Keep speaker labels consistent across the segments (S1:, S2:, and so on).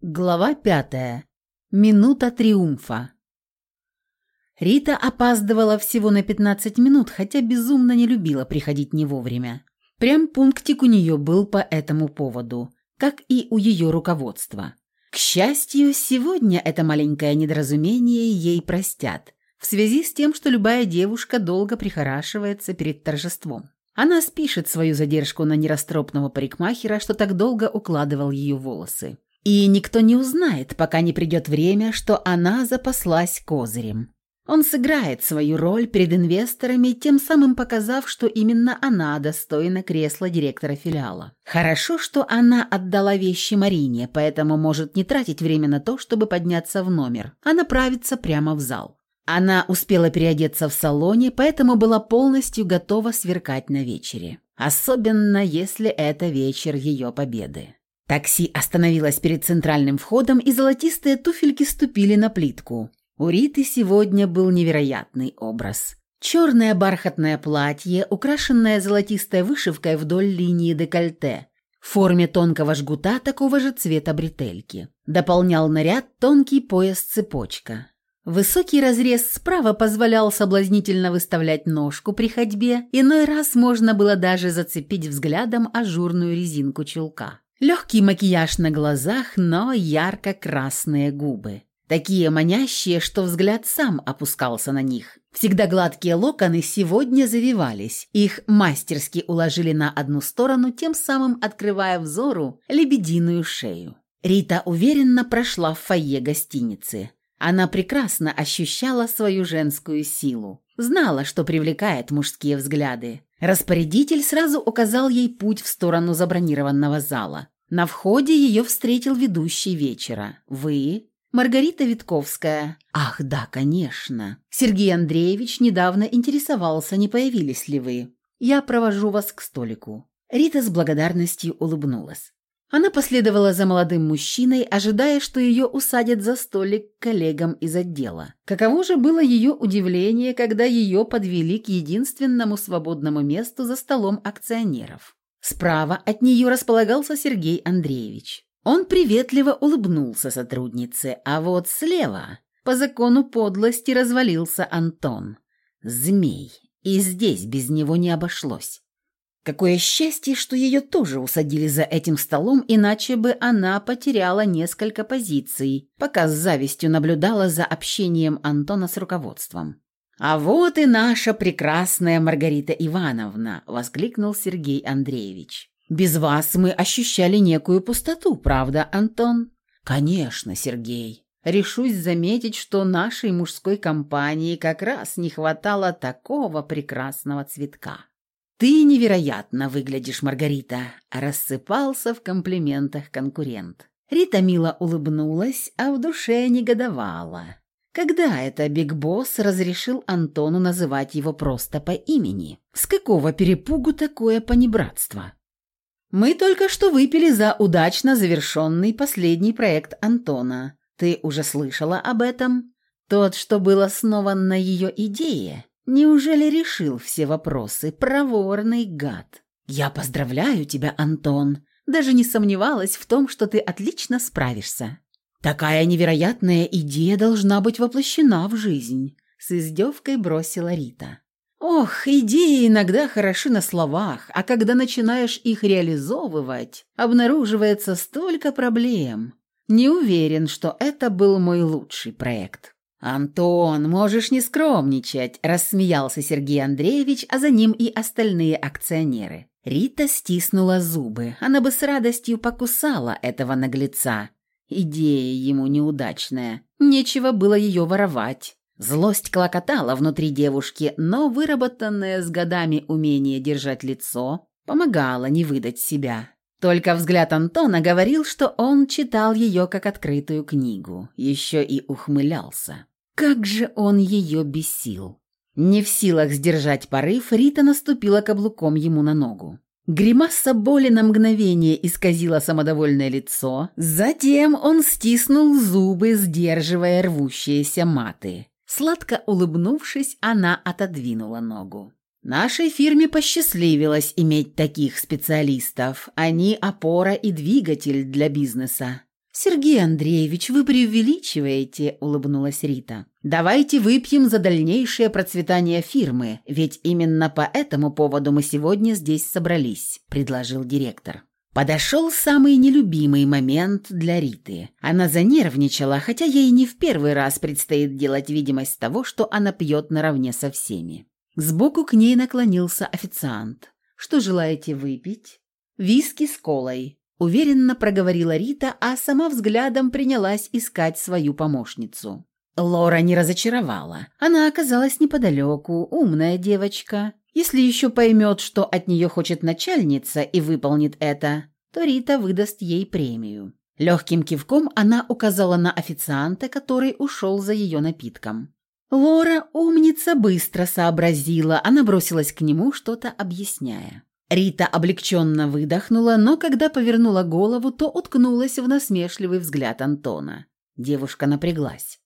S1: Глава пятая. Минута триумфа. Рита опаздывала всего на 15 минут, хотя безумно не любила приходить не вовремя. Прям пунктик у нее был по этому поводу, как и у ее руководства. К счастью, сегодня это маленькое недоразумение ей простят, в связи с тем, что любая девушка долго прихорашивается перед торжеством. Она спишет свою задержку на нерасторопного парикмахера, что так долго укладывал ее волосы. И никто не узнает, пока не придет время, что она запаслась козырем. Он сыграет свою роль перед инвесторами, тем самым показав, что именно она достойна кресла директора филиала. Хорошо, что она отдала вещи Марине, поэтому может не тратить время на то, чтобы подняться в номер, а направиться прямо в зал. Она успела переодеться в салоне, поэтому была полностью готова сверкать на вечере. Особенно, если это вечер ее победы. Такси остановилось перед центральным входом, и золотистые туфельки ступили на плитку. У Риты сегодня был невероятный образ. Черное бархатное платье, украшенное золотистой вышивкой вдоль линии декольте, в форме тонкого жгута такого же цвета бретельки. Дополнял наряд тонкий пояс-цепочка. Высокий разрез справа позволял соблазнительно выставлять ножку при ходьбе, иной раз можно было даже зацепить взглядом ажурную резинку чулка. Легкий макияж на глазах, но ярко-красные губы. Такие манящие, что взгляд сам опускался на них. Всегда гладкие локоны сегодня завивались. Их мастерски уложили на одну сторону, тем самым открывая взору лебединую шею. Рита уверенно прошла в фойе гостиницы. Она прекрасно ощущала свою женскую силу. Знала, что привлекает мужские взгляды. Распорядитель сразу указал ей путь в сторону забронированного зала. На входе ее встретил ведущий вечера. «Вы?» «Маргарита Витковская». «Ах, да, конечно. Сергей Андреевич недавно интересовался, не появились ли вы. Я провожу вас к столику». Рита с благодарностью улыбнулась. Она последовала за молодым мужчиной, ожидая, что ее усадят за столик к коллегам из отдела. Каково же было ее удивление, когда ее подвели к единственному свободному месту за столом акционеров. Справа от нее располагался Сергей Андреевич. Он приветливо улыбнулся сотруднице, а вот слева, по закону подлости, развалился Антон. Змей. И здесь без него не обошлось. Какое счастье, что ее тоже усадили за этим столом, иначе бы она потеряла несколько позиций, пока с завистью наблюдала за общением Антона с руководством. «А вот и наша прекрасная Маргарита Ивановна!» – воскликнул Сергей Андреевич. «Без вас мы ощущали некую пустоту, правда, Антон?» «Конечно, Сергей. Решусь заметить, что нашей мужской компании как раз не хватало такого прекрасного цветка». «Ты невероятно выглядишь, Маргарита!» – рассыпался в комплиментах конкурент. Рита мило улыбнулась, а в душе негодовала. Когда это Биг Босс разрешил Антону называть его просто по имени? С какого перепугу такое понебратство? «Мы только что выпили за удачно завершенный последний проект Антона. Ты уже слышала об этом? Тот, что был основан на ее идее?» Неужели решил все вопросы, проворный гад? Я поздравляю тебя, Антон. Даже не сомневалась в том, что ты отлично справишься. Такая невероятная идея должна быть воплощена в жизнь, с издевкой бросила Рита. Ох, идеи иногда хороши на словах, а когда начинаешь их реализовывать, обнаруживается столько проблем. Не уверен, что это был мой лучший проект. «Антон, можешь не скромничать», – рассмеялся Сергей Андреевич, а за ним и остальные акционеры. Рита стиснула зубы. Она бы с радостью покусала этого наглеца. Идея ему неудачная. Нечего было ее воровать. Злость клокотала внутри девушки, но выработанное с годами умение держать лицо помогало не выдать себя. Только взгляд Антона говорил, что он читал ее как открытую книгу, еще и ухмылялся. Как же он ее бесил! Не в силах сдержать порыв, Рита наступила каблуком ему на ногу. Гримаса боли на мгновение исказила самодовольное лицо, затем он стиснул зубы, сдерживая рвущиеся маты. Сладко улыбнувшись, она отодвинула ногу. Нашей фирме посчастливилось иметь таких специалистов. Они опора и двигатель для бизнеса. «Сергей Андреевич, вы преувеличиваете», – улыбнулась Рита. «Давайте выпьем за дальнейшее процветание фирмы, ведь именно по этому поводу мы сегодня здесь собрались», – предложил директор. Подошел самый нелюбимый момент для Риты. Она занервничала, хотя ей не в первый раз предстоит делать видимость того, что она пьет наравне со всеми. Сбоку к ней наклонился официант. «Что желаете выпить?» «Виски с колой», Уверенно проговорила Рита, а сама взглядом принялась искать свою помощницу. Лора не разочаровала. Она оказалась неподалеку, умная девочка. Если еще поймет, что от нее хочет начальница и выполнит это, то Рита выдаст ей премию. Легким кивком она указала на официанта, который ушел за ее напитком. Лора, умница, быстро сообразила. Она бросилась к нему, что-то объясняя. Рита облегченно выдохнула, но когда повернула голову, то уткнулась в насмешливый взгляд Антона. Девушка напряглась.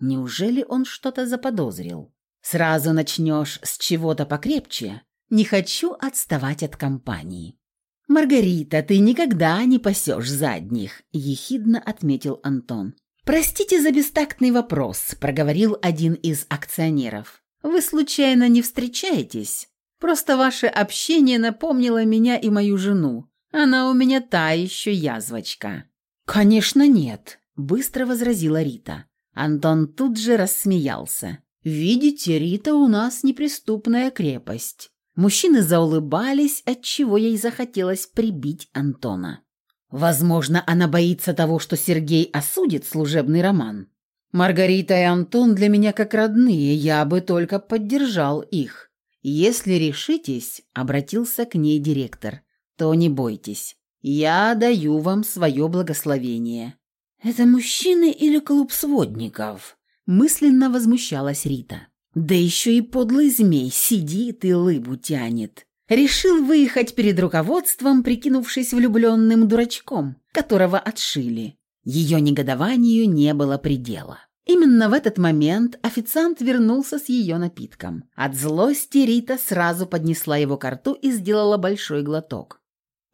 S1: Неужели он что-то заподозрил? «Сразу начнешь с чего-то покрепче. Не хочу отставать от компании». «Маргарита, ты никогда не пасешь задних», – ехидно отметил Антон. «Простите за бестактный вопрос», – проговорил один из акционеров. «Вы случайно не встречаетесь?» Просто ваше общение напомнило меня и мою жену. Она у меня та еще язвочка». «Конечно нет», – быстро возразила Рита. Антон тут же рассмеялся. «Видите, Рита у нас неприступная крепость». Мужчины заулыбались, отчего ей захотелось прибить Антона. Возможно, она боится того, что Сергей осудит служебный роман. Маргарита и Антон для меня как родные, я бы только поддержал их. «Если решитесь», — обратился к ней директор, — «то не бойтесь. Я даю вам свое благословение». «Это мужчины или клуб сводников?» — мысленно возмущалась Рита. «Да еще и подлый змей сидит и лыбу тянет. Решил выехать перед руководством, прикинувшись влюбленным дурачком, которого отшили. Ее негодованию не было предела. Именно в этот момент официант вернулся с ее напитком. От злости Рита сразу поднесла его к рту и сделала большой глоток.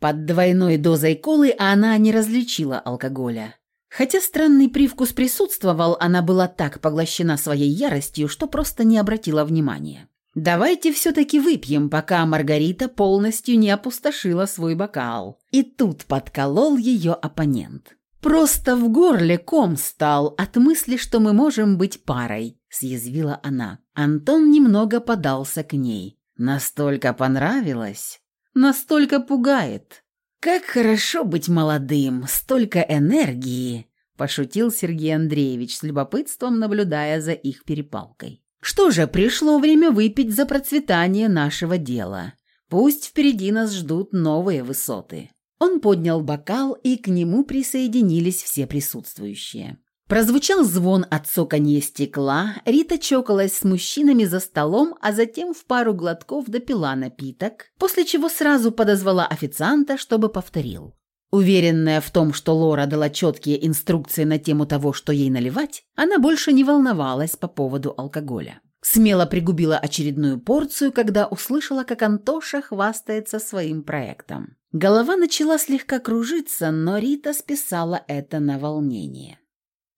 S1: Под двойной дозой колы она не различила алкоголя. Хотя странный привкус присутствовал, она была так поглощена своей яростью, что просто не обратила внимания. «Давайте все-таки выпьем, пока Маргарита полностью не опустошила свой бокал». И тут подколол ее оппонент. «Просто в горле ком стал от мысли, что мы можем быть парой», – съязвила она. Антон немного подался к ней. «Настолько понравилось? Настолько пугает. Как хорошо быть молодым, столько энергии!» – пошутил Сергей Андреевич с любопытством, наблюдая за их перепалкой. «Что же, пришло время выпить за процветание нашего дела. Пусть впереди нас ждут новые высоты». Он поднял бокал, и к нему присоединились все присутствующие. Прозвучал звон от цоканья стекла, Рита чокалась с мужчинами за столом, а затем в пару глотков допила напиток, после чего сразу подозвала официанта, чтобы повторил. Уверенная в том, что Лора дала четкие инструкции на тему того, что ей наливать, она больше не волновалась по поводу алкоголя. Смело пригубила очередную порцию, когда услышала, как Антоша хвастается своим проектом. Голова начала слегка кружиться, но Рита списала это на волнение.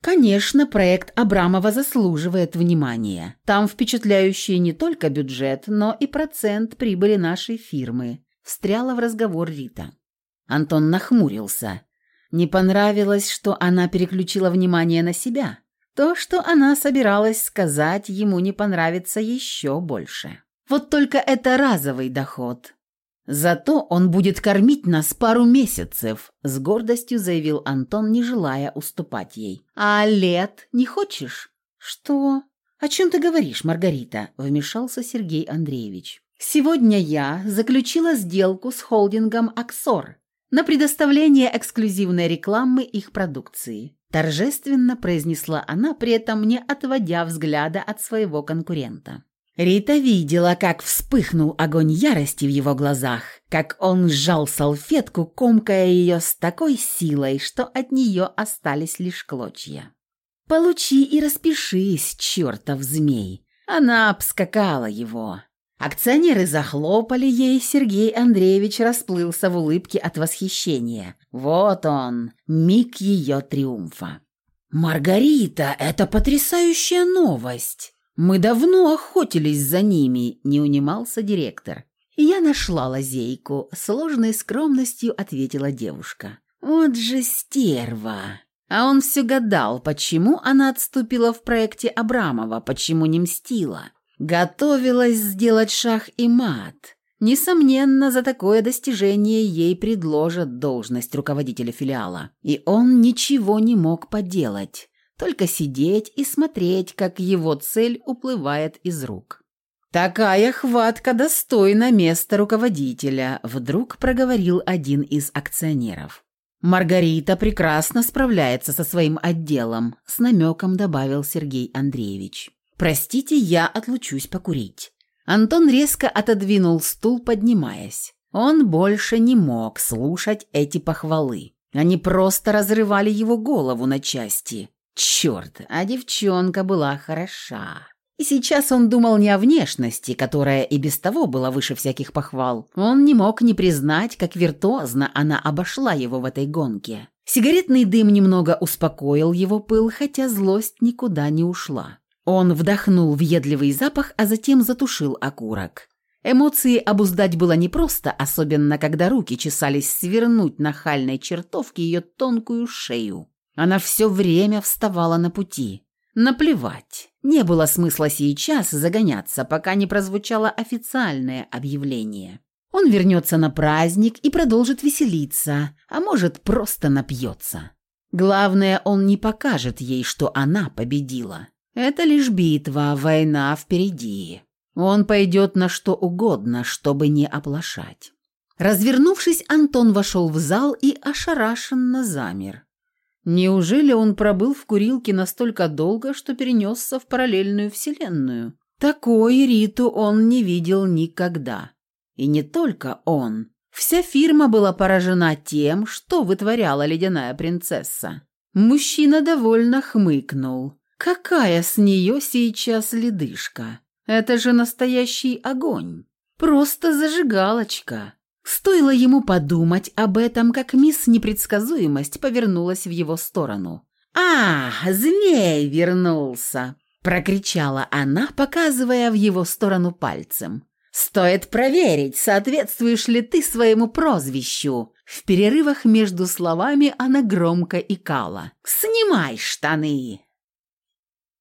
S1: Конечно, проект Абрамова заслуживает внимания. Там впечатляющий не только бюджет, но и процент прибыли нашей фирмы. Встряла в разговор Рита. Антон нахмурился. Не понравилось, что она переключила внимание на себя. То, что она собиралась сказать, ему не понравится еще больше. Вот только это разовый доход. Зато он будет кормить нас пару месяцев, с гордостью заявил Антон, не желая уступать ей. А лет не хочешь? Что? О чем ты говоришь, Маргарита? вмешался Сергей Андреевич. Сегодня я заключила сделку с холдингом Аксор на предоставление эксклюзивной рекламы их продукции. Торжественно произнесла она, при этом не отводя взгляда от своего конкурента. Рита видела, как вспыхнул огонь ярости в его глазах, как он сжал салфетку, комкая ее с такой силой, что от нее остались лишь клочья. «Получи и распишись, чертов змей!» Она обскакала его. Акционеры захлопали ей, Сергей Андреевич расплылся в улыбке от восхищения. Вот он, миг ее триумфа. «Маргарита, это потрясающая новость! Мы давно охотились за ними», – не унимался директор. «Я нашла лазейку», – сложной скромностью ответила девушка. «Вот же стерва!» А он все гадал, почему она отступила в проекте Абрамова, почему не мстила. Готовилась сделать шах и мат. Несомненно, за такое достижение ей предложат должность руководителя филиала. И он ничего не мог поделать, только сидеть и смотреть, как его цель уплывает из рук. «Такая хватка достойна места руководителя», – вдруг проговорил один из акционеров. «Маргарита прекрасно справляется со своим отделом», – с намеком добавил Сергей Андреевич. «Простите, я отлучусь покурить». Антон резко отодвинул стул, поднимаясь. Он больше не мог слушать эти похвалы. Они просто разрывали его голову на части. Черт, а девчонка была хороша. И сейчас он думал не о внешности, которая и без того была выше всяких похвал. Он не мог не признать, как виртуозно она обошла его в этой гонке. Сигаретный дым немного успокоил его пыл, хотя злость никуда не ушла. Он вдохнул въедливый запах, а затем затушил окурок. Эмоции обуздать было непросто, особенно когда руки чесались свернуть нахальной чертовке ее тонкую шею. Она все время вставала на пути. Наплевать. Не было смысла сейчас загоняться, пока не прозвучало официальное объявление. Он вернется на праздник и продолжит веселиться, а может, просто напьется. Главное, он не покажет ей, что она победила. Это лишь битва, война впереди. Он пойдет на что угодно, чтобы не оплошать. Развернувшись, Антон вошел в зал и ошарашенно замер. Неужели он пробыл в курилке настолько долго, что перенесся в параллельную вселенную? Такой Риту он не видел никогда. И не только он. Вся фирма была поражена тем, что вытворяла ледяная принцесса. Мужчина довольно хмыкнул. Какая с нее сейчас ледышка? Это же настоящий огонь. Просто зажигалочка. Стоило ему подумать об этом, как мисс Непредсказуемость повернулась в его сторону. «А, змей вернулся!» – прокричала она, показывая в его сторону пальцем. «Стоит проверить, соответствуешь ли ты своему прозвищу!» В перерывах между словами она громко икала. «Снимай штаны!»